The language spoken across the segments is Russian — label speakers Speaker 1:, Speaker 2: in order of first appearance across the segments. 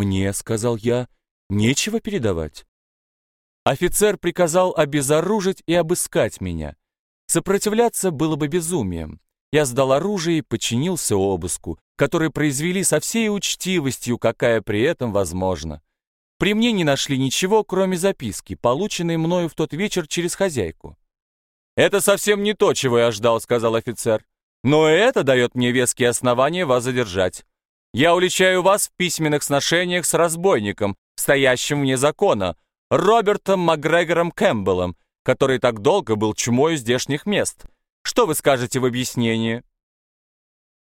Speaker 1: «Мне», — сказал я, — «нечего передавать». Офицер приказал обезоружить и обыскать меня. Сопротивляться было бы безумием. Я сдал оружие и подчинился обыску, который произвели со всей учтивостью, какая при этом возможна. При мне не нашли ничего, кроме записки, полученной мною в тот вечер через хозяйку. «Это совсем не то, чего я ждал», — сказал офицер. «Но это дает мне веские основания вас задержать. Я уличаю вас в письменных сношениях с разбойником, стоящим вне закона, Робертом Макгрегором Кэмпбеллом, который так долго был чумой здешних мест. Что вы скажете в объяснении?»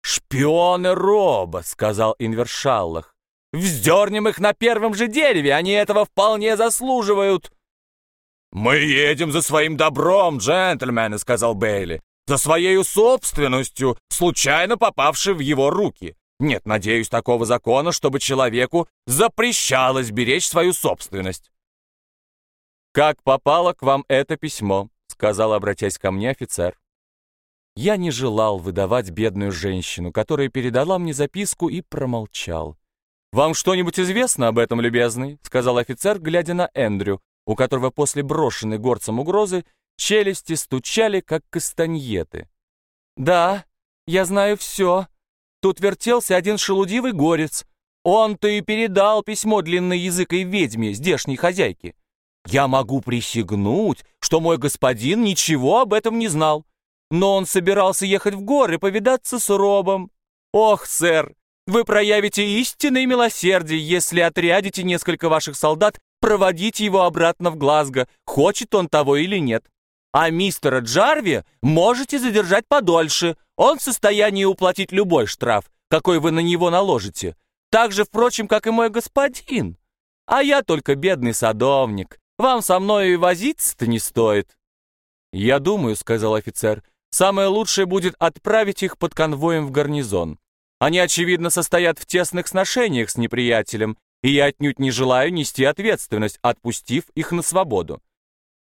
Speaker 1: «Шпионы Роба», — сказал Инвершаллах. «Вздернем их на первом же дереве, они этого вполне заслуживают». «Мы едем за своим добром, джентльмены», — сказал Бейли. «За своей собственностью, случайно попавшей в его руки. Нет, надеюсь, такого закона, чтобы человеку запрещалось беречь свою собственность». «Как попало к вам это письмо?» — сказал, обратясь ко мне офицер. Я не желал выдавать бедную женщину, которая передала мне записку и промолчал. «Вам что-нибудь известно об этом, любезный?» — сказал офицер, глядя на Эндрю, у которого после брошенной горцем угрозы челюсти стучали, как кастаньеты. «Да, я знаю все. Тут вертелся один шелудивый горец. Он-то и передал письмо длинноязыкой ведьме, здешней хозяйки. Я могу присягнуть, что мой господин ничего об этом не знал но он собирался ехать в горы повидаться с Робом. Ох, сэр, вы проявите истинное милосердие, если отрядите несколько ваших солдат проводить его обратно в Глазго, хочет он того или нет. А мистера Джарви можете задержать подольше, он в состоянии уплатить любой штраф, какой вы на него наложите. Так же, впрочем, как и мой господин. А я только бедный садовник. Вам со мной и возиться-то не стоит». «Я думаю», — сказал офицер, Самое лучшее будет отправить их под конвоем в гарнизон. Они, очевидно, состоят в тесных сношениях с неприятелем, и я отнюдь не желаю нести ответственность, отпустив их на свободу.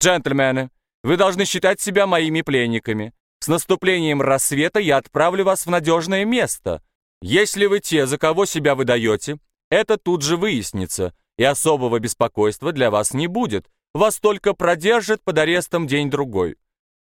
Speaker 1: Джентльмены, вы должны считать себя моими пленниками. С наступлением рассвета я отправлю вас в надежное место. Если вы те, за кого себя выдаете, это тут же выяснится, и особого беспокойства для вас не будет. Вас только продержат под арестом день-другой.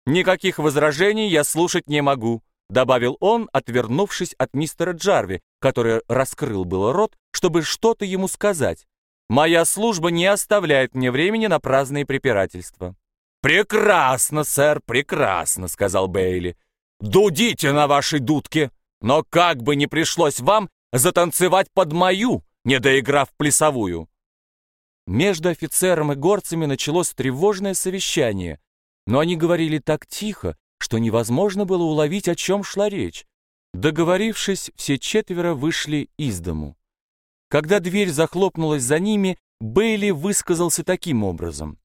Speaker 1: «Никаких возражений я слушать не могу», добавил он, отвернувшись от мистера Джарви, который раскрыл было рот, чтобы что-то ему сказать. «Моя служба не оставляет мне времени на праздные препирательства». «Прекрасно, сэр, прекрасно», — сказал Бейли. «Дудите на вашей дудке, но как бы не пришлось вам затанцевать под мою, не доиграв плясовую». Между офицером и горцами началось тревожное совещание, но они говорили так тихо, что невозможно было уловить, о чем шла речь. Договорившись, все четверо вышли из дому. Когда дверь захлопнулась за ними, Бейли высказался таким образом.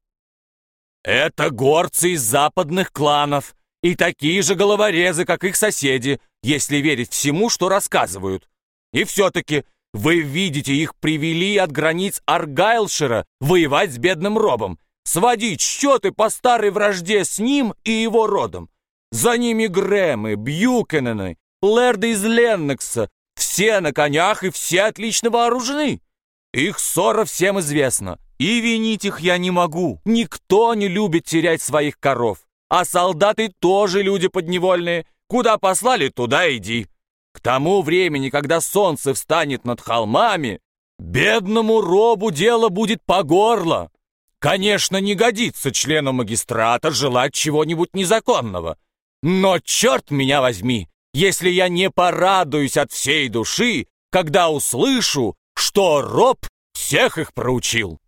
Speaker 1: «Это горцы из западных кланов и такие же головорезы, как их соседи, если верить всему, что рассказывают. И все-таки вы видите, их привели от границ Аргайлшира воевать с бедным Робом, сводить счеты по старой вражде с ним и его родом. За ними Грэмы, Бьюкенены, Лэрды из Леннокса, все на конях и все отлично вооружены. Их ссора всем известна, и винить их я не могу. Никто не любит терять своих коров, а солдаты тоже люди подневольные. Куда послали, туда иди. К тому времени, когда солнце встанет над холмами, бедному робу дело будет по горло. Конечно, не годится члену магистрата желать чего-нибудь незаконного. Но черт меня возьми, если я не порадуюсь от всей души, когда услышу, что Роб всех их проучил.